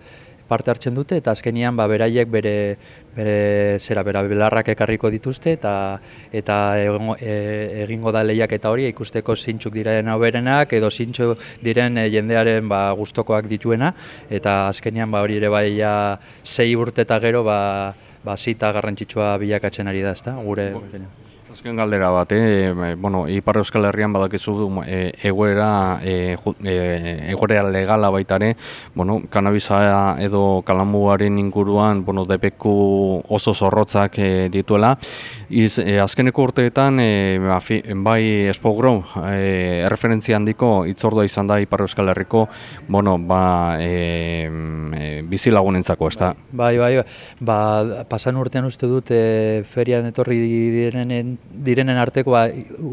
Speaker 16: parte hartzen dute. Eta azkenian ba beraiek bere bere zera bera belarrak ekarriko dituzte eta eta egongo- e, egingo da lehiak eta hori ikusteko zeintzuk diren hoberenak edo zeintzuk diren e, jendearen ba gustokoak dituena. Eta azkenian ba hori ere bai ja sei urte eta gero ba ba zita garrantzitsua bilakatzen ari da, ezta? Gure
Speaker 15: Azken galdera bat, eh? e, bueno, Ipar Euskal Herrian badakizu e, egoera, e, egoera legala baita ere, bueno, kanabisa edo kalamuaren inguruan, bueno, depeku oso zorrotzak e, dituela. Iz, e, azkeneko urteetan, e, afi, bai Espogro, e, erreferentzia handiko itzordua izan da Ipar Euskal Herriko, bueno, ba, e, e, bizilagunentzako, ez da?
Speaker 16: Bai, bai, bai. ba, pasan urtean uste dut e, ferian etorri direnen, direnen arteko ba,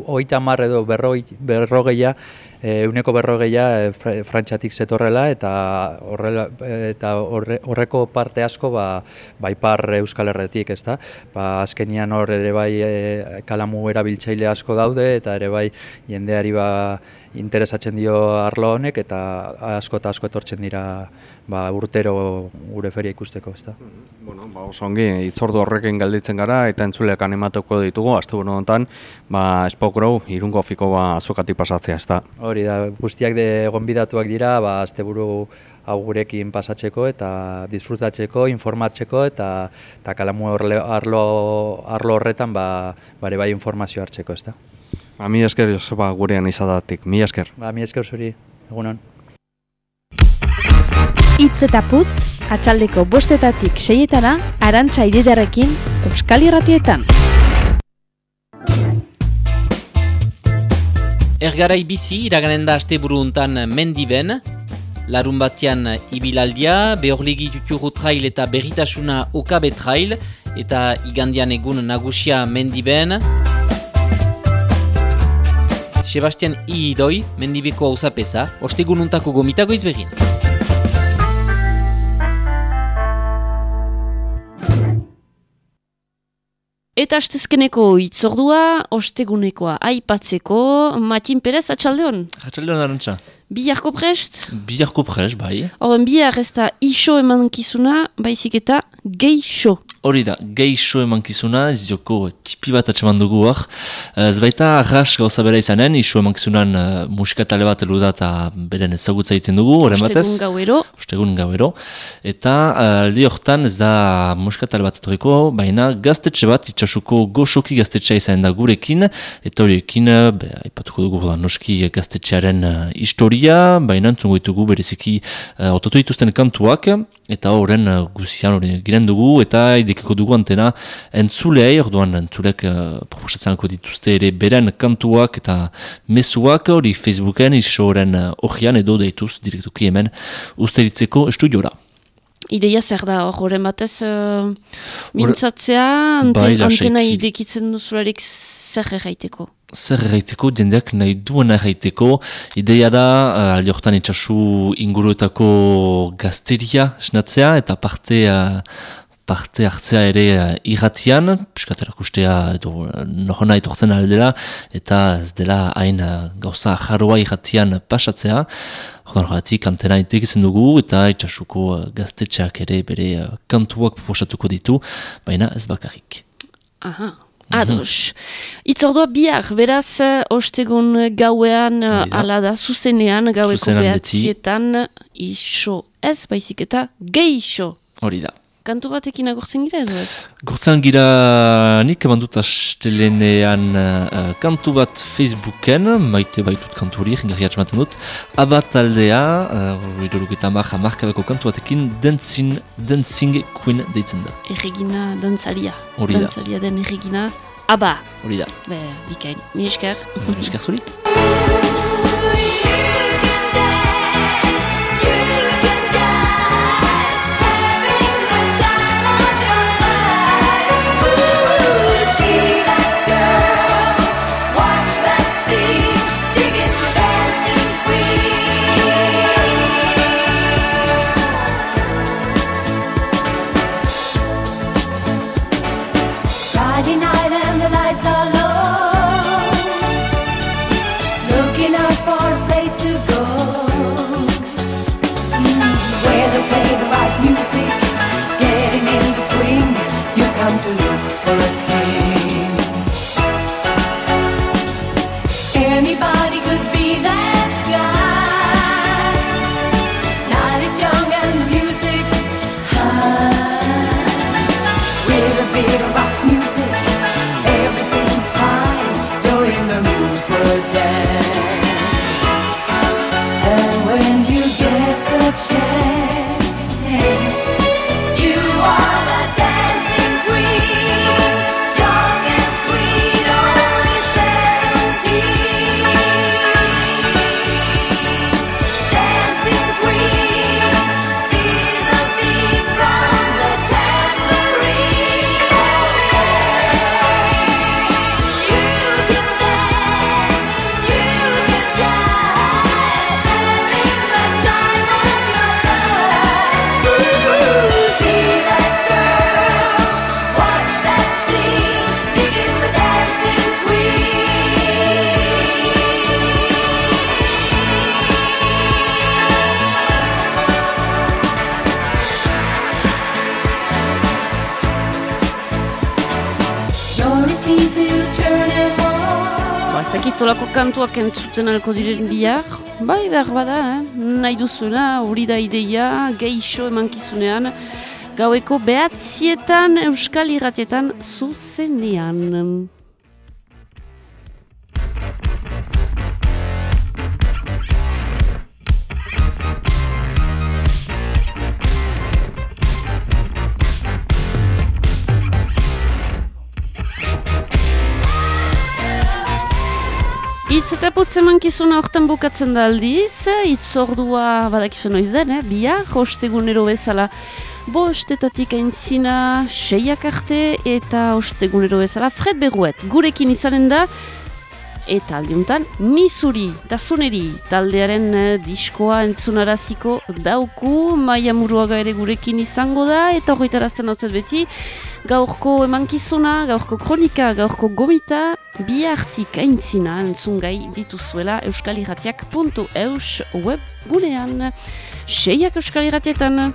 Speaker 16: hogeita hamar edo berrogeia, e, uneko berrogeia e, fr- frantxatik zetorrela eta horrela, eta horre, horreko parte asko ba, ba ipar Euskal Herretik, ezta? Ba, azkenian hor ere bai e, kalamu erabiltzaile asko daude eta ere bai jendeari ba interesatzen dio arlo honek eta asko eta asko etortzen dira ba, urtero gure feria ikusteko, ezta?
Speaker 15: Bueno, ba, oso ongi, itzordu horrekin galditzen gara eta entzuleak animatuko ditugu, azte honetan, ba, Spoke Grow, irungo fiko ba, azokati pasatzea, ez da?
Speaker 16: Hori da, guztiak de gonbidatuak dira, ba, asteburu hau gurekin pasatzeko eta disfrutatzeko, informatzeko eta, eta kalamu arlo, arlo horretan ba, bare bai informazio hartzeko, ezta?
Speaker 15: Ba, mi esker, Joseba, gurean izadatik, mi esker.
Speaker 16: Ba, mi esker zuri, egunon.
Speaker 17: Itz eta putz, atxaldeko bostetatik seietana, arantxa ididarekin, Euskal Irratietan.
Speaker 10: Ergarai bizi iraganen da asteburu untan mendiben, larun batean ibilaldia, behorlegi tuturu trail eta berritasuna okabe trail, eta igandian egun nagusia mendiben. Sebastian I. Idoi, mendibeko hausapesa, ostegun untako gomitago izbegin.
Speaker 1: Eta astezkeneko itzordua, ostegunekoa aipatzeko, Matin Perez, atxaldeon?
Speaker 9: Atxaldeon arantxa.
Speaker 1: Biharko prest?
Speaker 9: Biharko prest, bai.
Speaker 1: Horren bihar ez da iso emankizuna, baizik eta geixo.
Speaker 9: Hori da, geixo emankizuna, ez joko txipi bat atseman dugu hor. Ez baita arras gauza bera izanen, iso emankizunan uh, musikatale bat elu da eta beren ezagutza egiten dugu, horren batez.
Speaker 1: Ostegun gauero.
Speaker 9: Ostegun gauero. Eta uh, aldi hortan ez da musikatale bat etorriko, baina gaztetxe bat, itxasuko goxoki gaztetxea izan da gurekin, eta horiekin, uh, be, aipatuko dugu da, noski gaztetxearen uh, historia, baina entzungo ditugu bereziki uh, otatu dituzten kantuak, eta horren uh, guzian hori giren dugu, eta idekiko dugu antena entzulei, orduan entzulek uh, proposatzanako dituzte ere beren kantuak eta mezuak hori Facebooken isoren uh, horrian edo deituz direktuki hemen usteritzeko estudiora.
Speaker 1: Ideia zer da, hor horren batez, uh, mintzatzea, ante,
Speaker 9: Bai,
Speaker 1: antena idekitzen duzularik zer erraiteko.
Speaker 9: Zer erraiteko, jendeak nahi duen erraiteko. Ideia da, uh, aldi hortan itxasu inguruetako gazteria esnatzea eta parte, uh, parte hartzea ere uh, irratian, piskat erakustea edo nohona etortzen aldela, eta ez dela hain uh, gauza jarroa irratian pasatzea. Horren horretik antena izan dugu eta itxasuko uh, gaztetxeak ere bere uh, kantuak proposatuko ditu, baina ez bakarrik.
Speaker 1: Aha, ados. Itzordua bihar, beraz, eh, ostegun gauean, eh, ala da, zuzenean, gaueko behatzietan, iso ez, baizik eta geixo.
Speaker 9: Hori da.
Speaker 1: Kantu batekin agurtzen gira edo ez?
Speaker 9: Gortzan gira nik eman dut astelenean uh, kantu bat Facebooken, maite baitut kantu hori, jengarri atxamaten dut, abat aldea, uh, idoluk eta mar hamarkadako kantu batekin Dancing, Dancing Queen deitzen da.
Speaker 1: Erregina dantzaria.
Speaker 9: Hori da.
Speaker 1: Dantzaria den erregina. Aba,
Speaker 9: Hori da.
Speaker 1: be, bikain. Mi esker.
Speaker 9: Esker zuri. [LAUGHS]
Speaker 1: Ba, ez dakit olako kantuak entzuten alko diren bihar, bai behar bada, eh? nahi duzuena, hori da ideia, geixo emankizunean, gaueko behatzietan euskal irratietan zuzenean. Itz eta putz emankizuna hortan bukatzen da aldiz, itz ordua badakizu noiz den, eh? bihar, ostegunero bezala bostetatik aintzina seiak arte eta ostegunero bezala Fred Berruet gurekin izanen da eta aldiuntan Misuri Tazuneri taldearen eh, diskoa entzunaraziko dauku. Maia Muruaga ere gurekin izango da eta horretarazten dautzet beti. Gaurko emankizuna, gaurko kronika, gaurko gomita bihartik aintzina entzungai dituzuela euskaliratiak.eus web gunean. Seiak euskalirratietan